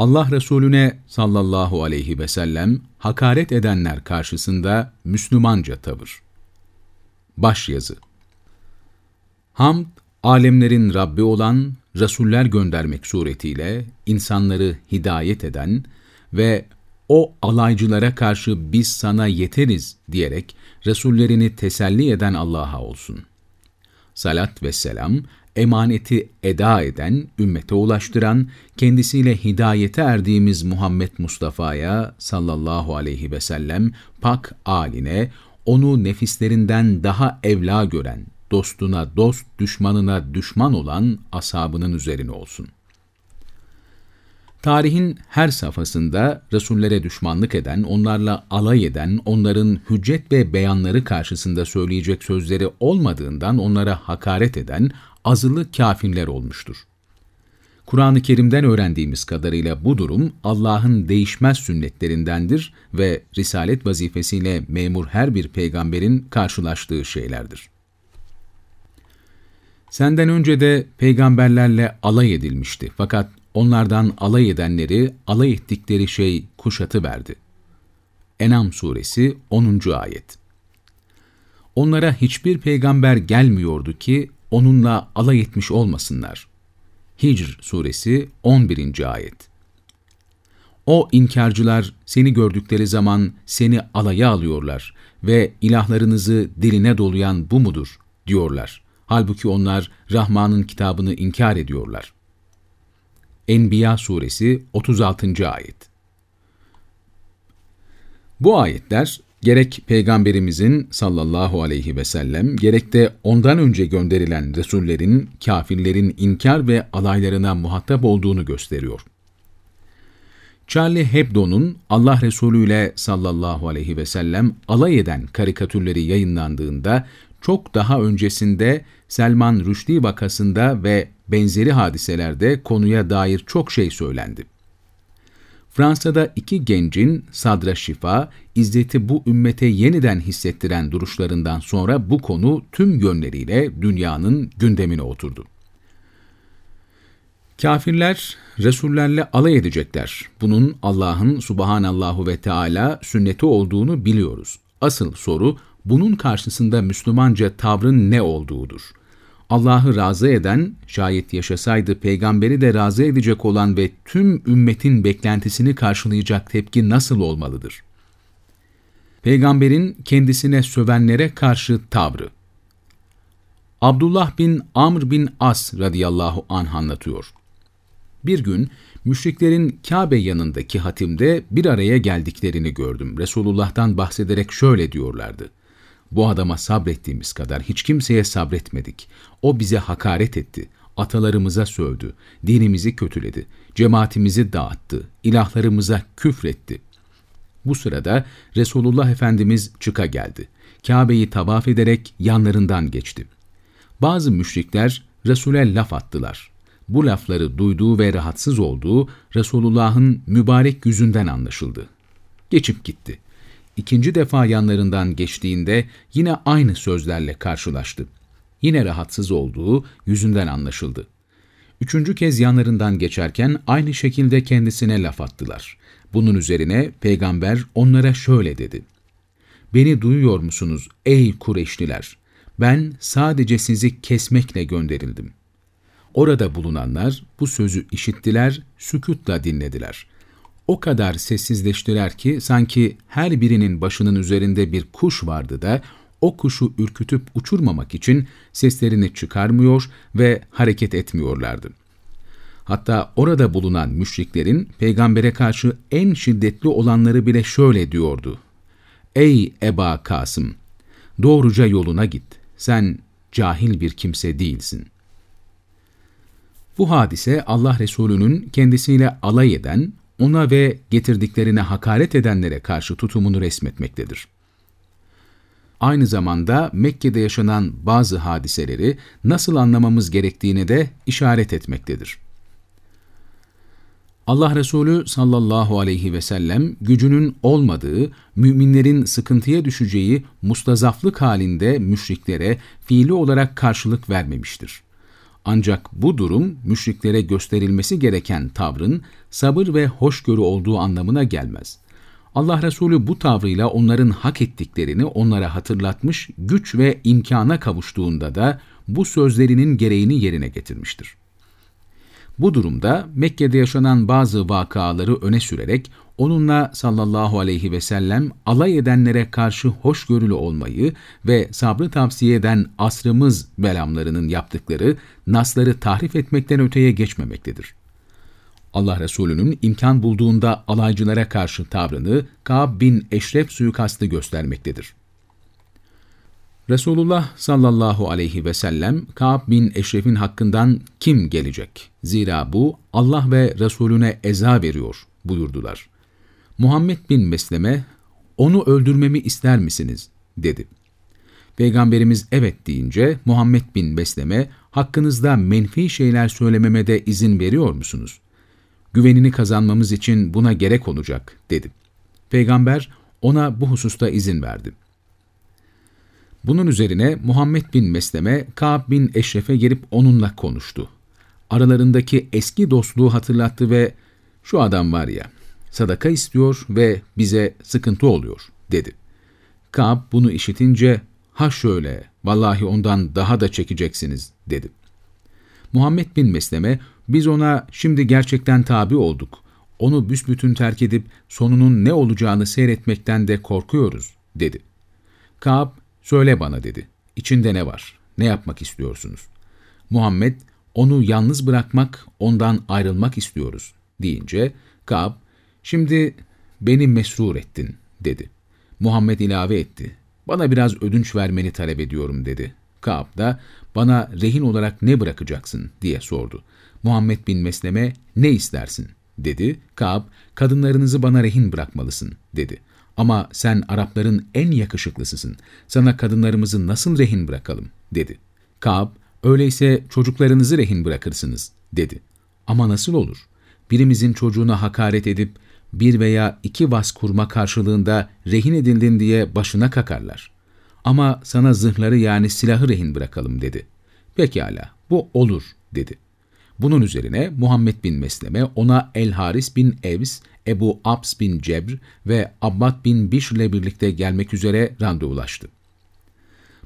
Allah Resulüne sallallahu aleyhi ve sellem hakaret edenler karşısında Müslümanca tavır. Başyazı Hamd, alemlerin Rabbi olan, Resuller göndermek suretiyle insanları hidayet eden ve o alaycılara karşı biz sana yeteriz diyerek Resullerini teselli eden Allah'a olsun. Salat ve selam, emaneti eda eden, ümmete ulaştıran, kendisiyle hidayete erdiğimiz Muhammed Mustafa'ya sallallahu aleyhi ve sellem pak aline, onu nefislerinden daha evla gören, dostuna dost, düşmanına düşman olan ashabının üzerine olsun. Tarihin her safhasında Resullere düşmanlık eden, onlarla alay eden, onların hüccet ve beyanları karşısında söyleyecek sözleri olmadığından onlara hakaret eden azılı kafirler olmuştur. Kur'an-ı Kerim'den öğrendiğimiz kadarıyla bu durum Allah'ın değişmez sünnetlerindendir ve risalet vazifesiyle memur her bir peygamberin karşılaştığı şeylerdir. Senden önce de peygamberlerle alay edilmişti fakat onlardan alay edenleri alay ettikleri şey kuşatı verdi. Enam suresi 10. ayet Onlara hiçbir peygamber gelmiyordu ki onunla alay etmiş olmasınlar. Hicr suresi 11. ayet O inkarcılar seni gördükleri zaman seni alaya alıyorlar ve ilahlarınızı diline dolayan bu mudur diyorlar. Halbuki onlar Rahman'ın kitabını inkar ediyorlar. Enbiya suresi 36. ayet Bu ayetler gerek Peygamberimizin sallallahu aleyhi ve sellem, gerek de ondan önce gönderilen Resullerin, kafirlerin inkar ve alaylarına muhatap olduğunu gösteriyor. Charlie Hebdo'nun Allah Resulü ile sallallahu aleyhi ve sellem alay eden karikatürleri yayınlandığında, çok daha öncesinde Selman Rushdie vakasında ve benzeri hadiselerde konuya dair çok şey söylendi. Fransa'da iki gencin sadra şifa, izzeti bu ümmete yeniden hissettiren duruşlarından sonra bu konu tüm yönleriyle dünyanın gündemine oturdu. Kafirler, Resullerle alay edecekler. Bunun Allah'ın subhanallahu ve Teala sünneti olduğunu biliyoruz. Asıl soru, bunun karşısında Müslümanca tavrın ne olduğudur. Allah'ı razı eden, şayet yaşasaydı peygamberi de razı edecek olan ve tüm ümmetin beklentisini karşılayacak tepki nasıl olmalıdır? Peygamberin kendisine sövenlere karşı tavrı. Abdullah bin Amr bin As radıyallahu anh anlatıyor. Bir gün müşriklerin Kabe yanındaki hatimde bir araya geldiklerini gördüm. Resulullah'tan bahsederek şöyle diyorlardı. Bu adama sabrettiğimiz kadar hiç kimseye sabretmedik. O bize hakaret etti, atalarımıza sövdü, dinimizi kötüledi, cemaatimizi dağıttı, ilahlarımıza küfretti. Bu sırada Resulullah Efendimiz çıka geldi. Kabe'yi tavaf ederek yanlarından geçti. Bazı müşrikler Resul'e laf attılar. Bu lafları duyduğu ve rahatsız olduğu Resulullah'ın mübarek yüzünden anlaşıldı. Geçip gitti ikinci defa yanlarından geçtiğinde yine aynı sözlerle karşılaştı. Yine rahatsız olduğu yüzünden anlaşıldı. Üçüncü kez yanlarından geçerken aynı şekilde kendisine laf attılar. Bunun üzerine peygamber onlara şöyle dedi. Beni duyuyor musunuz ey Kureşliler? Ben sadece sizi kesmekle gönderildim. Orada bulunanlar bu sözü işittiler, sükutla dinlediler o kadar sessizleştiler ki sanki her birinin başının üzerinde bir kuş vardı da o kuşu ürkütüp uçurmamak için seslerini çıkarmıyor ve hareket etmiyorlardı. Hatta orada bulunan müşriklerin peygambere karşı en şiddetli olanları bile şöyle diyordu. Ey Eba Kasım! Doğruca yoluna git. Sen cahil bir kimse değilsin. Bu hadise Allah Resulü'nün kendisiyle alay eden, ona ve getirdiklerine hakaret edenlere karşı tutumunu resmetmektedir. Aynı zamanda Mekke'de yaşanan bazı hadiseleri nasıl anlamamız gerektiğine de işaret etmektedir. Allah Resulü sallallahu aleyhi ve sellem gücünün olmadığı, müminlerin sıkıntıya düşeceği mustazaflık halinde müşriklere fiili olarak karşılık vermemiştir. Ancak bu durum müşriklere gösterilmesi gereken tavrın sabır ve hoşgörü olduğu anlamına gelmez. Allah Resulü bu tavrıyla onların hak ettiklerini onlara hatırlatmış, güç ve imkana kavuştuğunda da bu sözlerinin gereğini yerine getirmiştir. Bu durumda Mekke'de yaşanan bazı vakaları öne sürerek onunla sallallahu aleyhi ve sellem alay edenlere karşı hoşgörülü olmayı ve sabrı tavsiye eden asrımız belamlarının yaptıkları nasları tahrif etmekten öteye geçmemektedir. Allah Resulü'nün imkan bulduğunda alaycılara karşı tavrını Ka'b bin Eşref suikastı göstermektedir. Resulullah sallallahu aleyhi ve sellem Ka'b bin Eşref'in hakkından kim gelecek? Zira bu Allah ve Resulüne eza veriyor buyurdular. Muhammed bin Mesleme, onu öldürmemi ister misiniz? dedi. Peygamberimiz evet deyince Muhammed bin Mesleme, hakkınızda menfi şeyler söylememe de izin veriyor musunuz? Güvenini kazanmamız için buna gerek olacak, dedi. Peygamber ona bu hususta izin verdi. Bunun üzerine Muhammed bin Mesleme, Ka'b bin Eşref'e gelip onunla konuştu. Aralarındaki eski dostluğu hatırlattı ve ''Şu adam var ya, sadaka istiyor ve bize sıkıntı oluyor.'' dedi. Ka'b bunu işitince ''Ha şöyle, vallahi ondan daha da çekeceksiniz.'' dedi. Muhammed bin Mesleme, biz ona şimdi gerçekten tabi olduk. Onu büsbütün terk edip sonunun ne olacağını seyretmekten de korkuyoruz, dedi. Ka'b, söyle bana dedi. İçinde ne var? Ne yapmak istiyorsunuz? Muhammed, onu yalnız bırakmak, ondan ayrılmak istiyoruz, deyince Ka'b, şimdi beni mesrur ettin, dedi. Muhammed ilave etti. Bana biraz ödünç vermeni talep ediyorum, dedi. Ka'b da, bana rehin olarak ne bırakacaksın, diye sordu. Muhammed bin Mesleme, ne istersin, dedi. Ka'b, kadınlarınızı bana rehin bırakmalısın, dedi. Ama sen Arapların en yakışıklısısın. Sana kadınlarımızı nasıl rehin bırakalım, dedi. Ka'b, öyleyse çocuklarınızı rehin bırakırsınız, dedi. Ama nasıl olur? Birimizin çocuğuna hakaret edip, bir veya iki vas kurma karşılığında rehin edildin diye başına kakarlar. Ama sana zırhları yani silahı rehin bırakalım dedi. Pekala, bu olur dedi. Bunun üzerine Muhammed bin Mesleme ona El-Haris bin Evs, Ebu Abs bin Cebr ve Abbad bin Bişr ile birlikte gelmek üzere randevulaştı.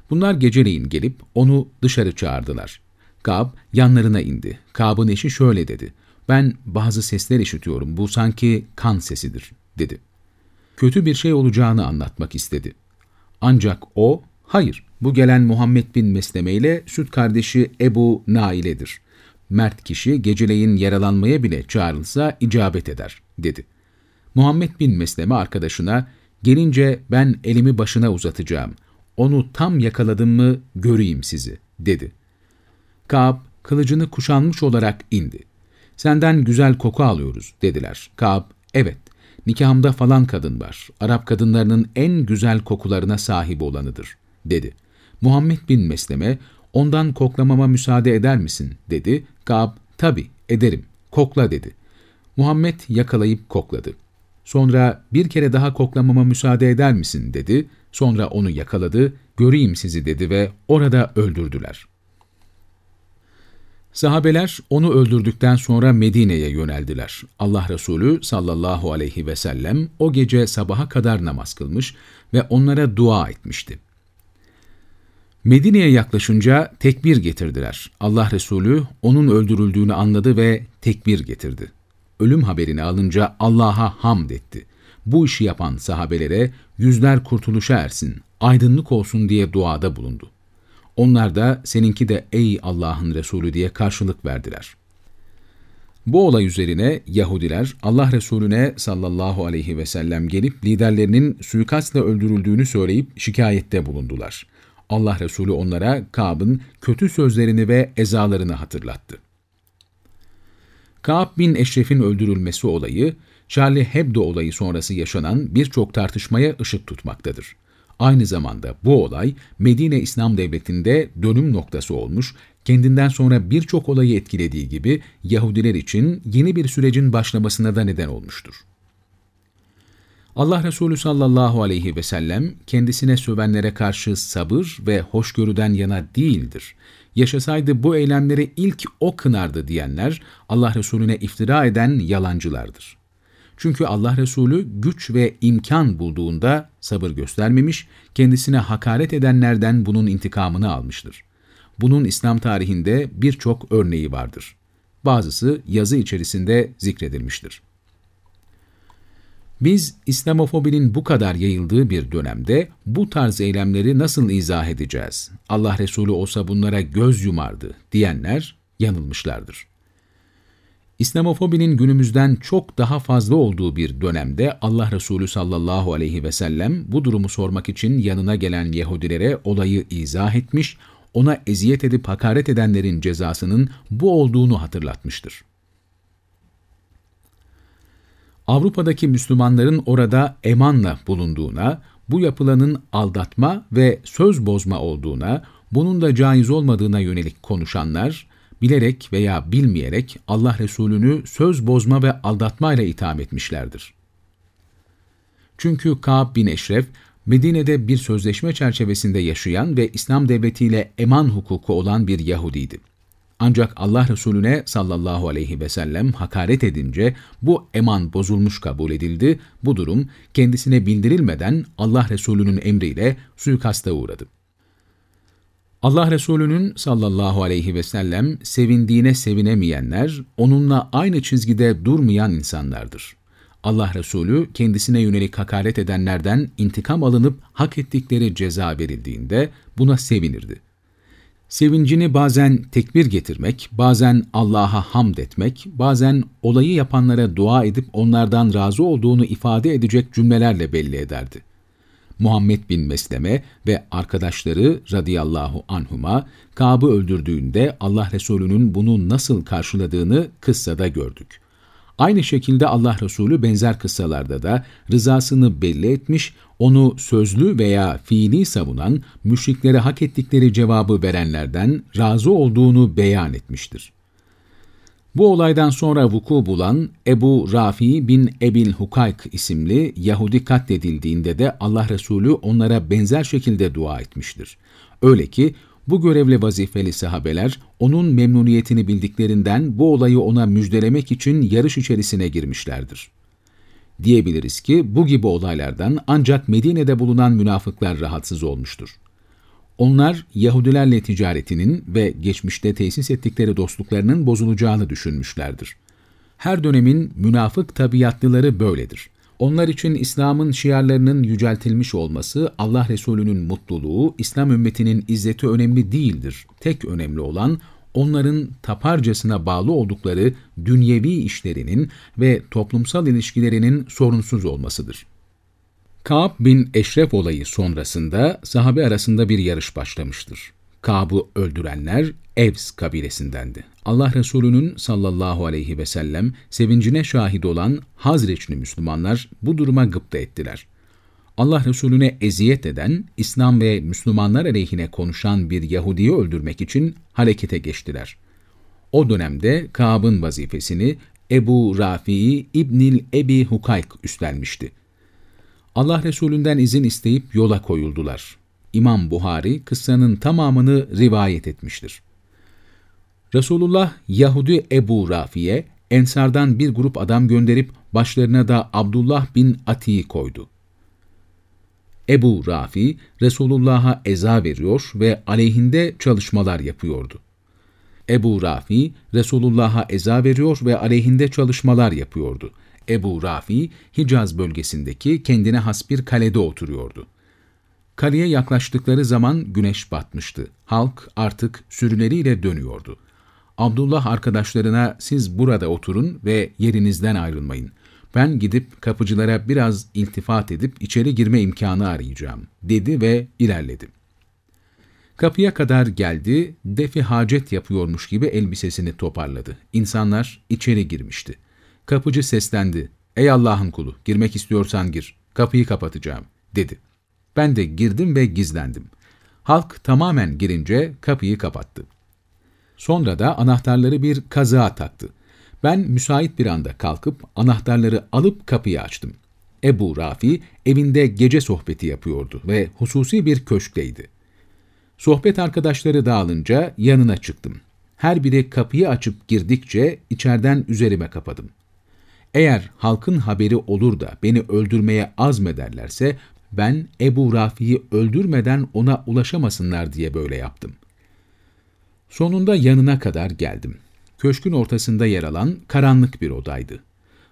Bunlar geceleyin gelip onu dışarı çağırdılar. Kab yanlarına indi. Kab'ın eşi şöyle dedi. Ben bazı sesler işitiyorum. Bu sanki kan sesidir, dedi. Kötü bir şey olacağını anlatmak istedi. Ancak o, hayır, bu gelen Muhammed bin Mesleme ile süt kardeşi Ebu Naile'dir. Mert kişi geceleyin yaralanmaya bile çağrılsa icabet eder, dedi. Muhammed bin Mesleme arkadaşına, gelince ben elimi başına uzatacağım. Onu tam yakaladım mı göreyim sizi, dedi. Kaab, kılıcını kuşanmış olarak indi. Senden güzel koku alıyoruz, dediler. Kaab, evet, nikahımda falan kadın var. Arap kadınlarının en güzel kokularına sahip olanıdır, dedi. Muhammed bin Mesleme, ondan koklamama müsaade eder misin, dedi. Kaab, tabi ederim, kokla dedi. Muhammed yakalayıp kokladı. Sonra bir kere daha koklamama müsaade eder misin dedi. Sonra onu yakaladı, göreyim sizi dedi ve orada öldürdüler. Sahabeler onu öldürdükten sonra Medine'ye yöneldiler. Allah Resulü sallallahu aleyhi ve sellem o gece sabaha kadar namaz kılmış ve onlara dua etmişti. Medine'ye yaklaşınca tekbir getirdiler. Allah Resulü onun öldürüldüğünü anladı ve tekbir getirdi. Ölüm haberini alınca Allah'a hamd etti. Bu işi yapan sahabelere yüzler kurtuluşa ersin, aydınlık olsun diye duada bulundu. Onlar da seninki de ey Allah'ın Resulü diye karşılık verdiler. Bu olay üzerine Yahudiler Allah Resulüne sallallahu aleyhi ve sellem gelip liderlerinin suikastla öldürüldüğünü söyleyip şikayette bulundular. Allah Resulü onlara Ka'b'ın kötü sözlerini ve ezalarını hatırlattı. Ka'b bin Eşref'in öldürülmesi olayı, Charlie Hebdo olayı sonrası yaşanan birçok tartışmaya ışık tutmaktadır. Aynı zamanda bu olay Medine İslam Devleti'nde dönüm noktası olmuş, kendinden sonra birçok olayı etkilediği gibi Yahudiler için yeni bir sürecin başlamasına da neden olmuştur. Allah Resulü sallallahu aleyhi ve sellem kendisine sövenlere karşı sabır ve hoşgörüden yana değildir. yaşasaydı bu eylemleri ilk o kınardı diyenler, Allah Resulüne iftira eden yalancılardır. Çünkü Allah Resulü güç ve imkan bulduğunda sabır göstermemiş, kendisine hakaret edenlerden bunun intikamını almıştır. Bunun İslam tarihinde birçok örneği vardır. Bazısı yazı içerisinde zikredilmiştir. Biz İslamofobinin bu kadar yayıldığı bir dönemde bu tarz eylemleri nasıl izah edeceğiz? Allah Resulü olsa bunlara göz yumardı diyenler yanılmışlardır. İslamofobinin günümüzden çok daha fazla olduğu bir dönemde Allah Resulü sallallahu aleyhi ve sellem bu durumu sormak için yanına gelen Yahudilere olayı izah etmiş, ona eziyet edip hakaret edenlerin cezasının bu olduğunu hatırlatmıştır. Avrupa'daki Müslümanların orada emanla bulunduğuna, bu yapılanın aldatma ve söz bozma olduğuna, bunun da caiz olmadığına yönelik konuşanlar, bilerek veya bilmeyerek Allah Resulü'nü söz bozma ve aldatmayla itham etmişlerdir. Çünkü Ka'b bin Eşref, Medine'de bir sözleşme çerçevesinde yaşayan ve İslam devletiyle eman hukuku olan bir Yahudiydi. Ancak Allah Resulüne sallallahu aleyhi ve sellem hakaret edince bu eman bozulmuş kabul edildi. Bu durum kendisine bildirilmeden Allah Resulü'nün emriyle suikasta uğradı. Allah Resulü'nün sallallahu aleyhi ve sellem sevindiğine sevinemeyenler, onunla aynı çizgide durmayan insanlardır. Allah Resulü kendisine yönelik hakaret edenlerden intikam alınıp hak ettikleri ceza verildiğinde buna sevinirdi. Sevincini bazen tekbir getirmek, bazen Allah'a hamd etmek, bazen olayı yapanlara dua edip onlardan razı olduğunu ifade edecek cümlelerle belli ederdi. Muhammed bin Mesleme ve arkadaşları radıyallahu anhuma Kab'ı öldürdüğünde Allah Resulü'nün bunu nasıl karşıladığını kıssada gördük. Aynı şekilde Allah Resulü benzer kıssalarda da rızasını belli etmiş, onu sözlü veya fiili savunan, müşriklere hak ettikleri cevabı verenlerden razı olduğunu beyan etmiştir. Bu olaydan sonra vuku bulan Ebu Rafi bin Ebil Hukayk isimli Yahudi katledildiğinde de Allah Resulü onlara benzer şekilde dua etmiştir. Öyle ki bu görevle vazifeli sahabeler onun memnuniyetini bildiklerinden bu olayı ona müjdelemek için yarış içerisine girmişlerdir. Diyebiliriz ki bu gibi olaylardan ancak Medine'de bulunan münafıklar rahatsız olmuştur. Onlar Yahudilerle ticaretinin ve geçmişte tesis ettikleri dostluklarının bozulacağını düşünmüşlerdir. Her dönemin münafık tabiatlıları böyledir. Onlar için İslam'ın şiarlarının yüceltilmiş olması, Allah Resulü'nün mutluluğu, İslam ümmetinin izzeti önemli değildir. Tek önemli olan, onların taparcasına bağlı oldukları dünyevi işlerinin ve toplumsal ilişkilerinin sorunsuz olmasıdır. Ka'b bin Eşref olayı sonrasında sahabe arasında bir yarış başlamıştır. Ka'b'ı öldürenler Evs kabilesindendi. Allah Resulü'nün sallallahu aleyhi ve sellem sevincine şahit olan Hazreçli Müslümanlar bu duruma gıpta ettiler. Allah Resulüne eziyet eden, İslam ve Müslümanlar aleyhine konuşan bir Yahudi'yi öldürmek için harekete geçtiler. O dönemde Ka'b'ın vazifesini Ebu Rafi'i İbnil Ebi Hukayk üstlenmişti. Allah Resulünden izin isteyip yola koyuldular. İmam Buhari kıssanın tamamını rivayet etmiştir. Resulullah Yahudi Ebu Rafi'ye Ensardan bir grup adam gönderip başlarına da Abdullah bin Ati'yi koydu. Ebu Rafi, Resulullah'a eza veriyor ve aleyhinde çalışmalar yapıyordu. Ebu Rafi, Resulullah'a eza veriyor ve aleyhinde çalışmalar yapıyordu. Ebu Rafi, Hicaz bölgesindeki kendine has bir kalede oturuyordu. Kaleye yaklaştıkları zaman güneş batmıştı. Halk artık sürüleriyle dönüyordu. Abdullah arkadaşlarına siz burada oturun ve yerinizden ayrılmayın. Ben gidip kapıcılara biraz iltifat edip içeri girme imkanı arayacağım, dedi ve ilerledi. Kapıya kadar geldi, defi hacet yapıyormuş gibi elbisesini toparladı. İnsanlar içeri girmişti. Kapıcı seslendi. Ey Allah'ın kulu, girmek istiyorsan gir, kapıyı kapatacağım, dedi. Ben de girdim ve gizlendim. Halk tamamen girince kapıyı kapattı. Sonra da anahtarları bir kazığa taktı. Ben müsait bir anda kalkıp anahtarları alıp kapıyı açtım. Ebu Rafi evinde gece sohbeti yapıyordu ve hususi bir köşkteydi. Sohbet arkadaşları dağılınca yanına çıktım. Her biri kapıyı açıp girdikçe içeriden üzerime kapadım. Eğer halkın haberi olur da beni öldürmeye azmederlerse ben Ebu Rafi'yi öldürmeden ona ulaşamasınlar diye böyle yaptım. Sonunda yanına kadar geldim. Köşkün ortasında yer alan karanlık bir odaydı.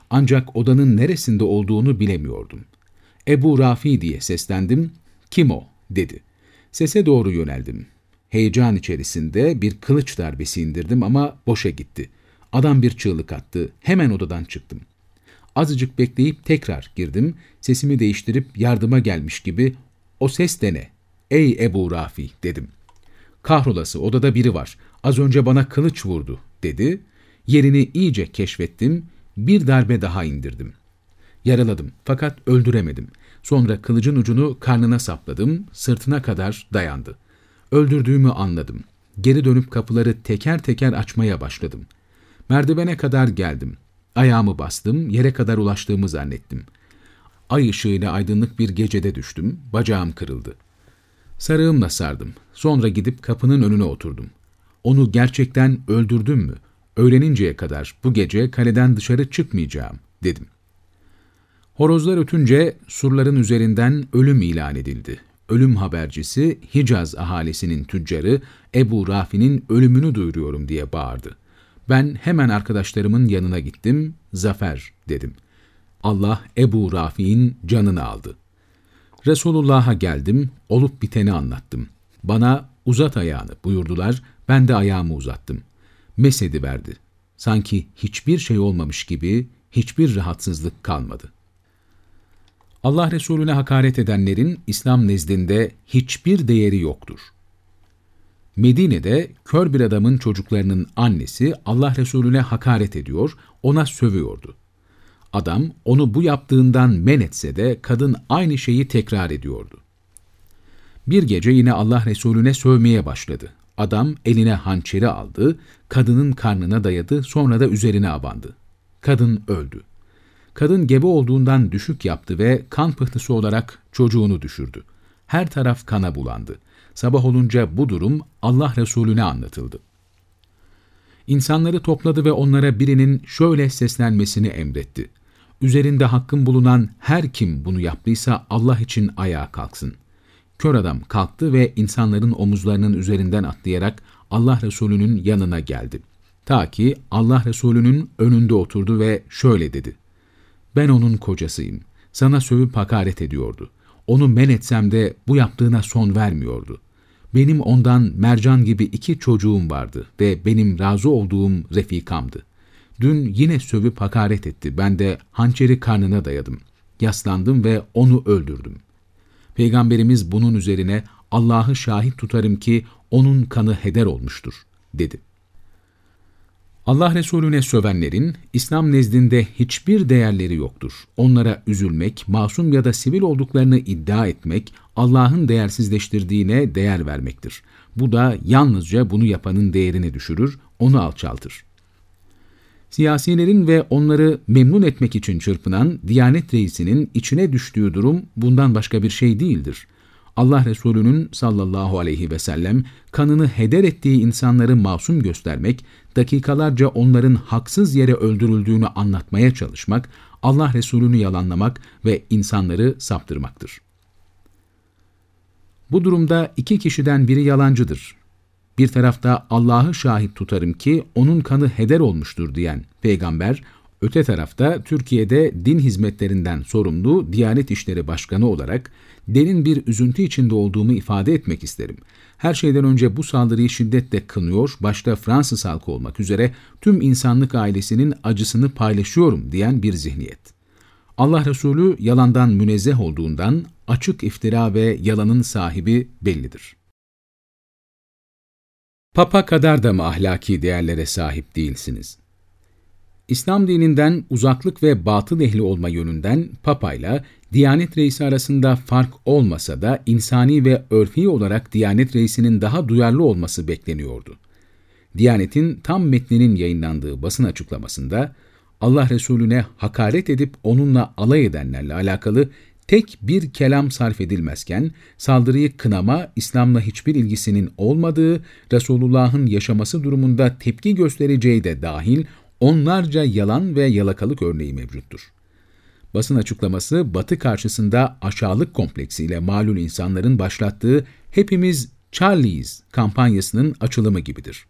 Ancak odanın neresinde olduğunu bilemiyordum. Ebu Rafi diye seslendim. Kim o? dedi. Sese doğru yöneldim. Heyecan içerisinde bir kılıç darbesi indirdim ama boşa gitti. Adam bir çığlık attı. Hemen odadan çıktım. Azıcık bekleyip tekrar girdim. Sesimi değiştirip yardıma gelmiş gibi o ses de ne? Ey Ebu Rafi dedim. Kahrolası odada biri var. Az önce bana kılıç vurdu dedi. Yerini iyice keşfettim. Bir darbe daha indirdim. Yaraladım fakat öldüremedim. Sonra kılıcın ucunu karnına sapladım, sırtına kadar dayandı. Öldürdüğümü anladım. Geri dönüp kapıları teker teker açmaya başladım. Merdivene kadar geldim. Ayağımı bastım, yere kadar ulaştığımı zannettim. Ay ışığıyla aydınlık bir gecede düştüm, bacağım kırıldı. Sarığımla sardım. Sonra gidip kapının önüne oturdum. Onu gerçekten öldürdüm mü? Öğleninceye kadar bu gece kaleden dışarı çıkmayacağım, dedim. Horozlar ötünce surların üzerinden ölüm ilan edildi. Ölüm habercisi Hicaz ahalisinin tüccarı Ebu Rafi'nin ölümünü duyuruyorum diye bağırdı. Ben hemen arkadaşlarımın yanına gittim, zafer dedim. Allah Ebu Rafi'nin canını aldı. Resulullah'a geldim, olup biteni anlattım. Bana uzat ayağını buyurdular, ben de ayağımı uzattım. Mesedi verdi. Sanki hiçbir şey olmamış gibi hiçbir rahatsızlık kalmadı. Allah Resulüne hakaret edenlerin İslam nezdinde hiçbir değeri yoktur. Medine'de kör bir adamın çocuklarının annesi Allah Resulüne hakaret ediyor, ona sövüyordu. Adam onu bu yaptığından men etse de kadın aynı şeyi tekrar ediyordu. Bir gece yine Allah Resulüne sövmeye başladı. Adam eline hançeri aldı, kadının karnına dayadı, sonra da üzerine abandı. Kadın öldü. Kadın gebe olduğundan düşük yaptı ve kan pıhtısı olarak çocuğunu düşürdü. Her taraf kana bulandı. Sabah olunca bu durum Allah Resulüne anlatıldı. İnsanları topladı ve onlara birinin şöyle seslenmesini emretti. Üzerinde hakkın bulunan her kim bunu yaptıysa Allah için ayağa kalksın. Kör adam kalktı ve insanların omuzlarının üzerinden atlayarak Allah Resulü'nün yanına geldi. Ta ki Allah Resulü'nün önünde oturdu ve şöyle dedi. Ben onun kocasıyım. Sana sövüp hakaret ediyordu. Onu men etsem de bu yaptığına son vermiyordu. Benim ondan mercan gibi iki çocuğum vardı ve benim razı olduğum refikamdı. Dün yine sövüp hakaret etti. Ben de hançeri karnına dayadım. Yaslandım ve onu öldürdüm. Peygamberimiz bunun üzerine Allah'ı şahit tutarım ki onun kanı heder olmuştur, dedi. Allah Resulüne sövenlerin İslam nezdinde hiçbir değerleri yoktur. Onlara üzülmek, masum ya da sivil olduklarını iddia etmek, Allah'ın değersizleştirdiğine değer vermektir. Bu da yalnızca bunu yapanın değerini düşürür, onu alçaltır. Siyasilerin ve onları memnun etmek için çırpınan Diyanet Reisi'nin içine düştüğü durum bundan başka bir şey değildir. Allah Resulü'nün sallallahu aleyhi ve sellem kanını heder ettiği insanları masum göstermek, dakikalarca onların haksız yere öldürüldüğünü anlatmaya çalışmak, Allah Resulü'nü yalanlamak ve insanları saptırmaktır. Bu durumda iki kişiden biri yalancıdır. Bir tarafta Allah'ı şahit tutarım ki onun kanı heder olmuştur diyen peygamber, öte tarafta Türkiye'de din hizmetlerinden sorumlu Diyanet İşleri Başkanı olarak derin bir üzüntü içinde olduğumu ifade etmek isterim. Her şeyden önce bu saldırıyı şiddetle kınıyor, başta Fransız halkı olmak üzere tüm insanlık ailesinin acısını paylaşıyorum diyen bir zihniyet. Allah Resulü yalandan münezzeh olduğundan açık iftira ve yalanın sahibi bellidir. Papa kadar da mı ahlaki değerlere sahip değilsiniz? İslam dininden uzaklık ve batıl ehli olma yönünden papayla Diyanet reisi arasında fark olmasa da insani ve örfi olarak Diyanet reisinin daha duyarlı olması bekleniyordu. Diyanet'in tam metninin yayınlandığı basın açıklamasında Allah Resulüne hakaret edip onunla alay edenlerle alakalı tek bir kelam sarf edilmezken, saldırıyı kınama, İslam'la hiçbir ilgisinin olmadığı, Resulullah'ın yaşaması durumunda tepki göstereceği de dahil, onlarca yalan ve yalakalık örneği mevcuttur. Basın açıklaması, Batı karşısında aşağılık kompleksiyle malul insanların başlattığı Hepimiz Charlie's kampanyasının açılımı gibidir.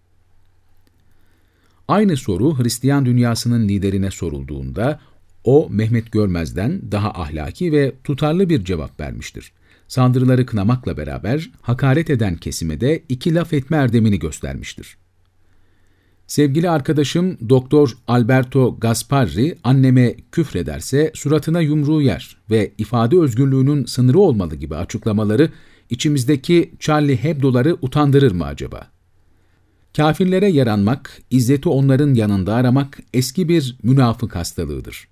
Aynı soru Hristiyan dünyasının liderine sorulduğunda, o Mehmet Görmez'den daha ahlaki ve tutarlı bir cevap vermiştir. Saldırıları kınamakla beraber hakaret eden kesime de iki laf etme erdemini göstermiştir. Sevgili arkadaşım Doktor Alberto Gasparri anneme küfrederse suratına yumruğu yer ve ifade özgürlüğünün sınırı olmalı gibi açıklamaları içimizdeki Charlie Hebdo'ları utandırır mı acaba? Kafirlere yaranmak, izzeti onların yanında aramak eski bir münafık hastalığıdır.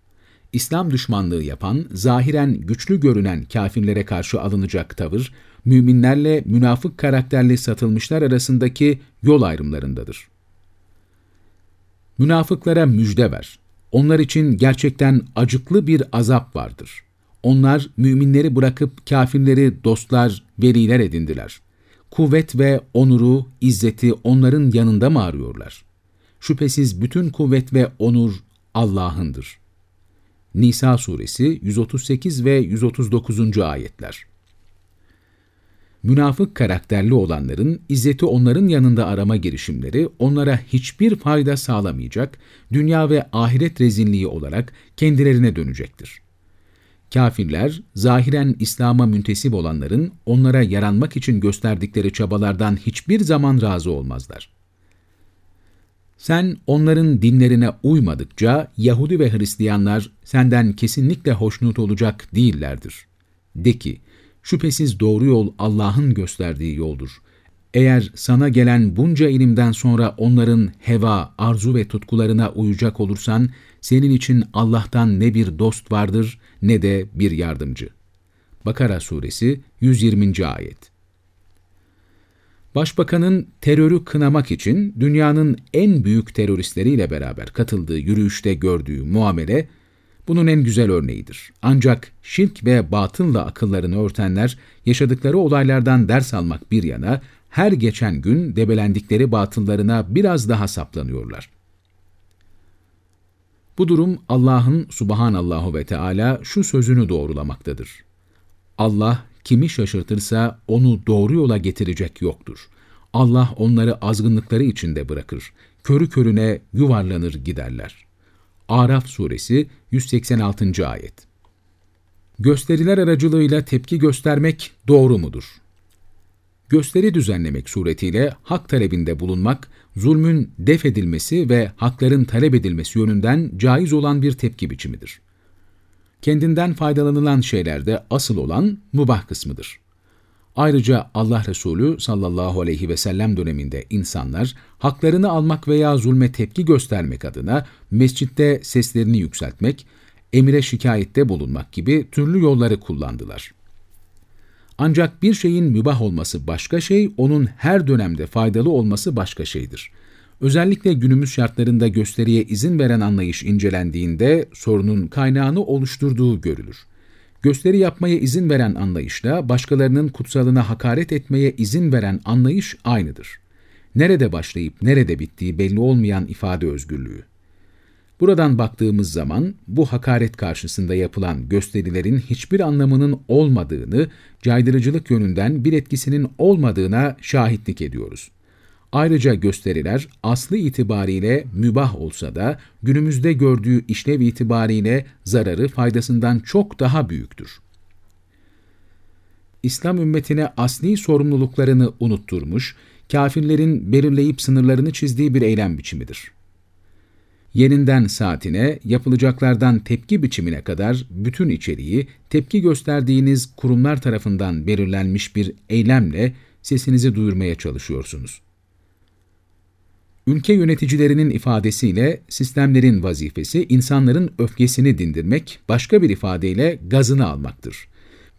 İslam düşmanlığı yapan, zahiren güçlü görünen kafirlere karşı alınacak tavır, müminlerle münafık karakterli satılmışlar arasındaki yol ayrımlarındadır. Münafıklara müjde ver. Onlar için gerçekten acıklı bir azap vardır. Onlar müminleri bırakıp kafirleri dostlar, veliler edindiler. Kuvvet ve onuru, izzeti onların yanında mı arıyorlar? Şüphesiz bütün kuvvet ve onur Allah'ındır. Nisa suresi 138 ve 139. ayetler. Münafık karakterli olanların izzeti onların yanında arama girişimleri onlara hiçbir fayda sağlamayacak, dünya ve ahiret rezilliği olarak kendilerine dönecektir. Kafirler, zahiren İslam'a müntesip olanların onlara yaranmak için gösterdikleri çabalardan hiçbir zaman razı olmazlar. Sen onların dinlerine uymadıkça Yahudi ve Hristiyanlar senden kesinlikle hoşnut olacak değillerdir. De ki, şüphesiz doğru yol Allah'ın gösterdiği yoldur. Eğer sana gelen bunca ilimden sonra onların heva, arzu ve tutkularına uyacak olursan, senin için Allah'tan ne bir dost vardır ne de bir yardımcı. Bakara Suresi 120. Ayet Başbakanın terörü kınamak için dünyanın en büyük teröristleriyle beraber katıldığı yürüyüşte gördüğü muamele, bunun en güzel örneğidir. Ancak şirk ve batılla akıllarını örtenler, yaşadıkları olaylardan ders almak bir yana, her geçen gün debelendikleri batıllarına biraz daha saplanıyorlar. Bu durum Allah'ın subhanallahu ve Teala şu sözünü doğrulamaktadır. Allah kimi şaşırtırsa onu doğru yola getirecek yoktur. Allah onları azgınlıkları içinde bırakır. Körü körüne yuvarlanır giderler. Araf suresi 186. ayet Gösteriler aracılığıyla tepki göstermek doğru mudur? gösteri düzenlemek suretiyle hak talebinde bulunmak, zulmün def edilmesi ve hakların talep edilmesi yönünden caiz olan bir tepki biçimidir. Kendinden faydalanılan şeylerde asıl olan mubah kısmıdır. Ayrıca Allah Resulü sallallahu aleyhi ve sellem döneminde insanlar haklarını almak veya zulme tepki göstermek adına mescitte seslerini yükseltmek, emire şikayette bulunmak gibi türlü yolları kullandılar. Ancak bir şeyin mübah olması başka şey, onun her dönemde faydalı olması başka şeydir. Özellikle günümüz şartlarında gösteriye izin veren anlayış incelendiğinde sorunun kaynağını oluşturduğu görülür. Gösteri yapmaya izin veren anlayışla başkalarının kutsalına hakaret etmeye izin veren anlayış aynıdır. Nerede başlayıp nerede bittiği belli olmayan ifade özgürlüğü. Buradan baktığımız zaman bu hakaret karşısında yapılan gösterilerin hiçbir anlamının olmadığını, caydırıcılık yönünden bir etkisinin olmadığına şahitlik ediyoruz. Ayrıca gösteriler aslı itibariyle mübah olsa da günümüzde gördüğü işlev itibariyle zararı faydasından çok daha büyüktür. İslam ümmetine asli sorumluluklarını unutturmuş, kafirlerin belirleyip sınırlarını çizdiği bir eylem biçimidir yerinden saatine, yapılacaklardan tepki biçimine kadar bütün içeriği tepki gösterdiğiniz kurumlar tarafından belirlenmiş bir eylemle sesinizi duyurmaya çalışıyorsunuz. Ülke yöneticilerinin ifadesiyle sistemlerin vazifesi insanların öfkesini dindirmek, başka bir ifadeyle gazını almaktır.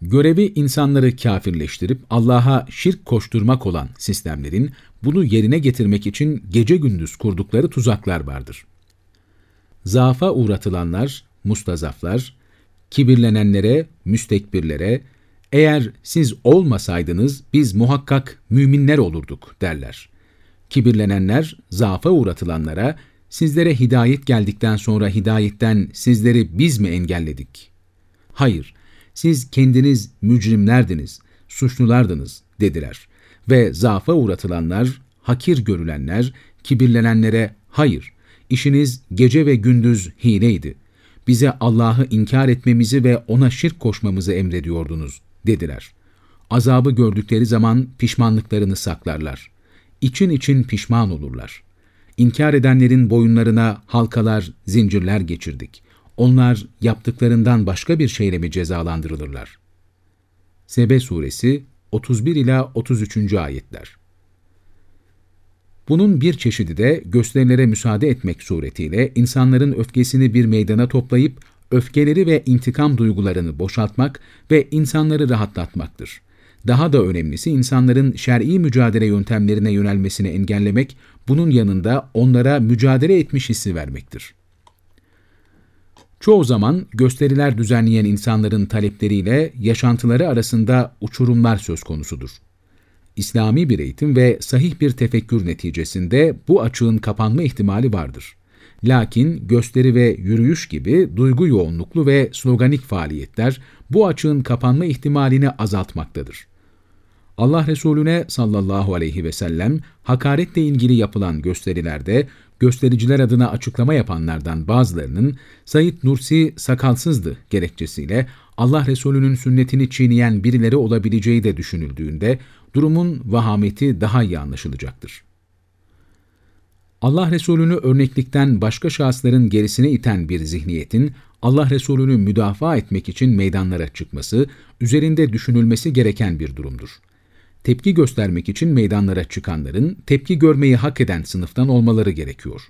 Görevi insanları kafirleştirip Allah'a şirk koşturmak olan sistemlerin bunu yerine getirmek için gece gündüz kurdukları tuzaklar vardır. Zaafa uğratılanlar, mustazaflar, kibirlenenlere, müstekbirlere, eğer siz olmasaydınız biz muhakkak müminler olurduk derler. Kibirlenenler, zaafa uğratılanlara, sizlere hidayet geldikten sonra hidayetten sizleri biz mi engelledik? Hayır, siz kendiniz mücrimlerdiniz, suçlulardınız dediler. Ve zaafa uğratılanlar, hakir görülenler, kibirlenenlere hayır, işiniz gece ve gündüz hileydi. Bize Allah'ı inkar etmemizi ve ona şirk koşmamızı emrediyordunuz dediler. Azabı gördükleri zaman pişmanlıklarını saklarlar. İçin için pişman olurlar. İnkar edenlerin boyunlarına halkalar, zincirler geçirdik. Onlar yaptıklarından başka bir şeyle mi cezalandırılırlar? Sebe Suresi 31 ila 33. ayetler. Bunun bir çeşidi de gösterilere müsaade etmek suretiyle insanların öfkesini bir meydana toplayıp öfkeleri ve intikam duygularını boşaltmak ve insanları rahatlatmaktır. Daha da önemlisi insanların şer'i mücadele yöntemlerine yönelmesini engellemek, bunun yanında onlara mücadele etmiş hissi vermektir. Çoğu zaman gösteriler düzenleyen insanların talepleriyle yaşantıları arasında uçurumlar söz konusudur. İslami bir eğitim ve sahih bir tefekkür neticesinde bu açığın kapanma ihtimali vardır. Lakin gösteri ve yürüyüş gibi duygu yoğunluklu ve sloganik faaliyetler bu açığın kapanma ihtimalini azaltmaktadır. Allah Resulüne sallallahu aleyhi ve sellem hakaretle ilgili yapılan gösterilerde göstericiler adına açıklama yapanlardan bazılarının Said Nursi sakalsızdı gerekçesiyle Allah Resulü'nün sünnetini çiğneyen birileri olabileceği de düşünüldüğünde durumun vahameti daha iyi anlaşılacaktır. Allah Resulü'nü örneklikten başka şahısların gerisine iten bir zihniyetin Allah Resulü'nü müdafaa etmek için meydanlara çıkması, üzerinde düşünülmesi gereken bir durumdur. Tepki göstermek için meydanlara çıkanların tepki görmeyi hak eden sınıftan olmaları gerekiyor.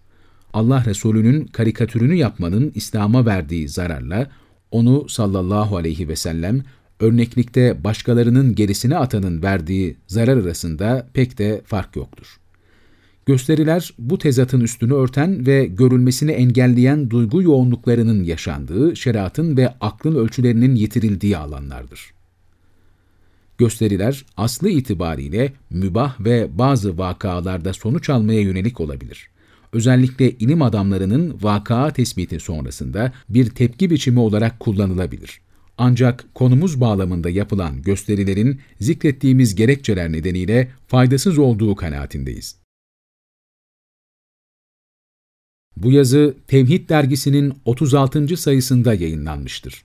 Allah Resulü'nün karikatürünü yapmanın İslam'a verdiği zararla onu sallallahu aleyhi ve sellem örneklikte başkalarının gerisine atanın verdiği zarar arasında pek de fark yoktur. Gösteriler bu tezatın üstünü örten ve görülmesini engelleyen duygu yoğunluklarının yaşandığı, şeriatın ve aklın ölçülerinin yitirildiği alanlardır. Gösteriler aslı itibariyle mübah ve bazı vakalarda sonuç almaya yönelik olabilir. Özellikle ilim adamlarının vakaa tespiti sonrasında bir tepki biçimi olarak kullanılabilir. Ancak konumuz bağlamında yapılan gösterilerin zikrettiğimiz gerekçeler nedeniyle faydasız olduğu kanaatindeyiz. Bu yazı Tevhid dergisinin 36. sayısında yayınlanmıştır.